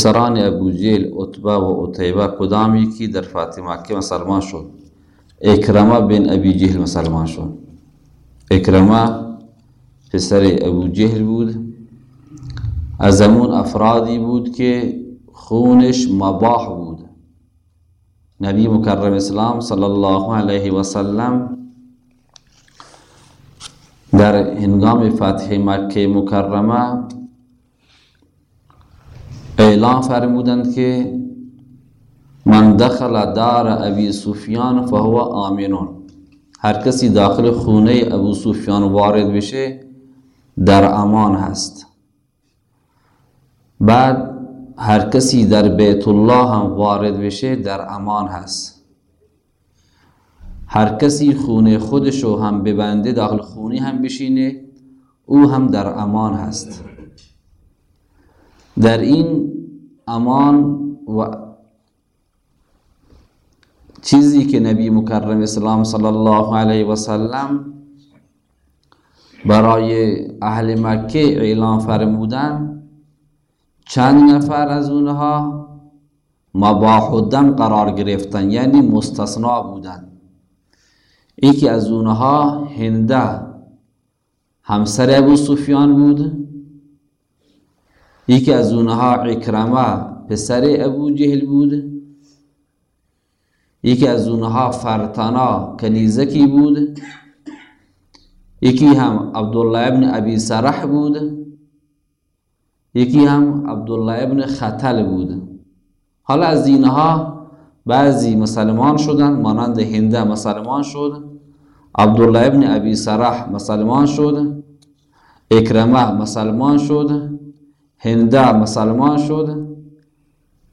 پسران ابو جیل عتبه و عتیبه کدام یکی در فاطمه که مسلمان شد؟ اکرمه بن ابی جهل مسلمان شد۔ اکرمه پسر ابو جهل بود۔ از همون افرادی بود که خونش مباح بود۔ نبی مکرم اسلام صلی الله علیه و سلم در هنگام فتح مکه مکرمه اعلان فرمودند که من دخل دار ابی سفیان فهو آمنون هر کسی داخل خونه ابو سفیان وارد بشه در امان هست. بعد هر کسی در بیت الله هم وارد بشه در امان هست. هر کسی خونه خودشو هم ببنده داخل خونی هم بشینه او هم در امان هست. در این امان و چیزی که نبی مکرم اسلام صلی الله علیه و سلم برای اهل مکه اعلان فرمودن چند نفر از اونها مباح قرار گرفتن یعنی مستثنا بودن. یکی از اونها هنده همسر ابو سفیان بود. یکی از اونها اکرمه پسر ابو جهل بود. یکی از اونها فرتنا کنیزکی بود. یکی هم عبدالله ابن ابی سرح بود. یکی هم عبدالله ابن خطل بود. حالا از اینها بعضی مسلمان شدن مانند هنده مسلمان شد. عبدالله ابن ابی سرح مسلمان شد. اکرمه مسلمان شد. هنده مسلمان شد.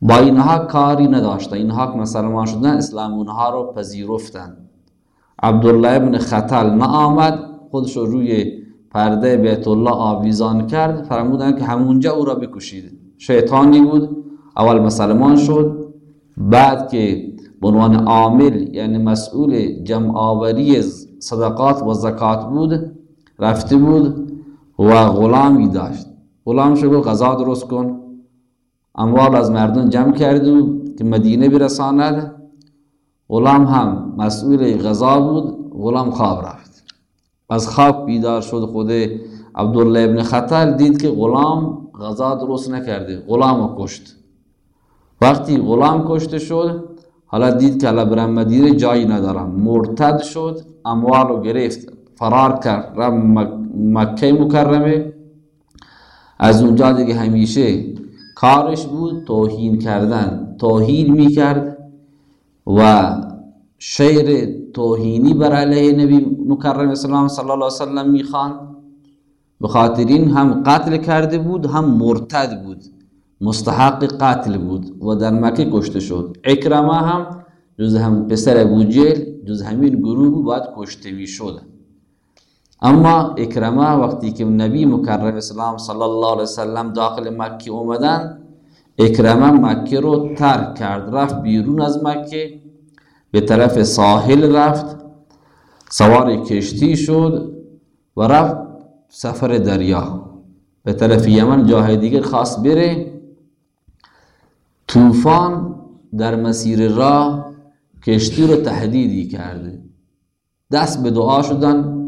با اینها کاری نداشته اینها که مسلمان شدن اسلام اونها رو پذیرفتن. عبدالله ابن خطل نه آمد خودش رو روی پرده بیت الله آویزان کرد. فرمودن که همونجا او را بکشید. شیطانی بود. اول مسلمان شد. بعد که عنوان عامل یعنی مسئول جمع آوری صدقات و زکات بود رفته بود و غلامی داشت. غلامش رو غذا درست کن. اموال از مردم جمع کرد و که مدینه برساند. غلام هم مسئول غذا بود غلام خواب رفت. از خواب بیدار شد خود عبدالله ابن خطل دید که غلام غذا درست نکرده غلام کشت. وقتی غلام کشته شد حالا دید که حالا برم مدینه جایی ندارم. مرتد شد اموال رو گرفت فرار کرد رم مکه مکرمه. از اونجا دیگه همیشه کارش بود توهین کردن. توهین می‌کرد و شعر توهینی بر علیه نبی مکرم اسلام صلی الله علیه وسلم می‌خوان به خاطر این هم قتل کرده بود هم مرتد بود. مستحق قتل بود و در مکه کشته شد. اکرمه هم جز هم پسر ابو جهل جز همین گروه باید کشته می‌شد. اما اکرمه وقتی که نبی مکرم اسلام صلی الله علیه وسلم داخل مکه اومدن اکرمه مکه رو ترک کرد رفت بیرون از مکه به طرف ساحل رفت سوار کشتی شد و رفت سفر دریا به طرف یمن جای دیگر خواست بره طوفان در مسیر راه کشتی رو تهدیدی کرده دست به دعا شدن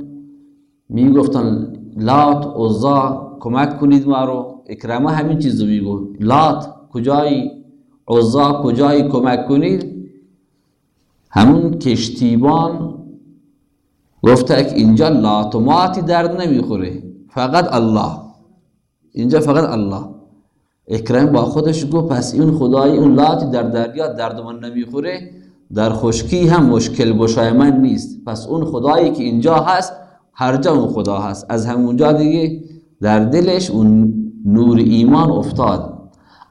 می گفتن لات عزا کمک کنید ما رو. اکرمه همین چیزو میگو. لات کجایی؟ عزا کجایی؟ کمک کنید. همون کشتیبان گفته که اینجا لات و ماتی درد نمی‌خوره. فقط الله. اینجا فقط الله. اکرم با خودش گفت پس این خدای اون لاتی در دریا درد من نمی‌خوره. در خشکی هم مشکل گشای من نیست. پس اون خدایی که اینجا هست هر جا اون خدا هست. از همونجا دیگه در دلش اون نور ایمان افتاد.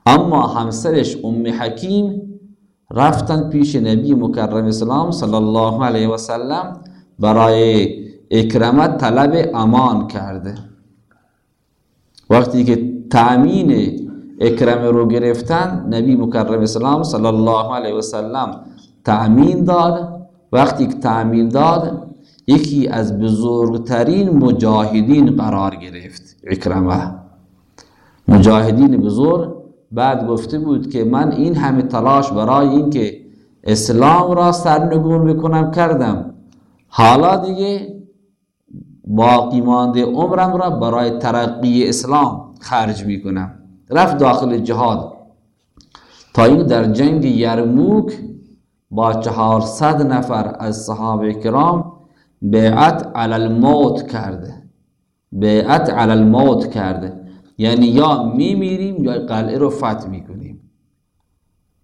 اما همسرش ام حکیم رفتن پیش نبی مکرم اسلام صلی الله علیه و سلم برای اکرمت طلب امان کرده. وقتی که تأمین اکرم رو گرفتن نبی مکرم اسلام صلی الله علیه و سلم تأمین داد. وقتی که تأمین داد یکی از بزرگترین مجاهدین قرار گرفت اکرمه. مجاهدین بزرگ بعد گفته بود که من این همه تلاش برای اینکه اسلام را سرنگون بکنم کردم. حالا دیگه باقی مانده عمرم را برای ترقی اسلام خرج می‌کنم. رفت داخل جهاد. تا این در جنگ یرموک با چهارصد نفر از صحابه کرام بیعت علی الموت کرده. بیعت علی الموت کرده. یعنی یا میمیریم یا قلعه رو فتح می‌کنیم.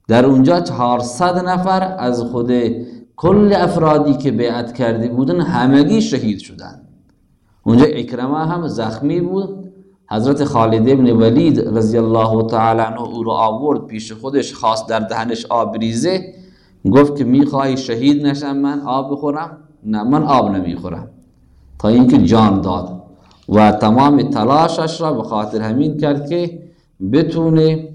در اونجا چهارصد نفر از خود کل افرادی که بیعت کرده بودن همگی شهید شدن. اونجا اکرمه هم زخمی بود. حضرت خالد ابن ولید رضی الله تعالی عنه او رو آورد پیش خودش خواست در دهنش آب ریزه. گفت که می‌خواهی شهید نشم من آب بخورم. نه من آب نمی‌خورم. تا اینکه جان داد. و تمام تلاشش را به خاطر همین کرد که بتونه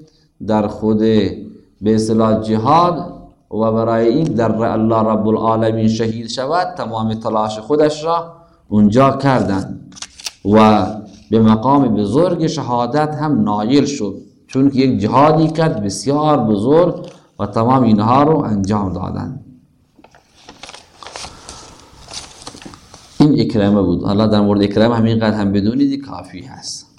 در خود به اصطلاح جهاد و برای این در الله رب العالمین شهید شود تمام تلاش خودش را اونجا کردن. و به مقام بزرگ شهادت هم نایل شد. چون که یک جهادی کرد بسیار بزرگ و تمام اینها رو انجام دادن. این اکرامه بود. حالا در مورد اکرامه همین قد هم بدونید کافی هست.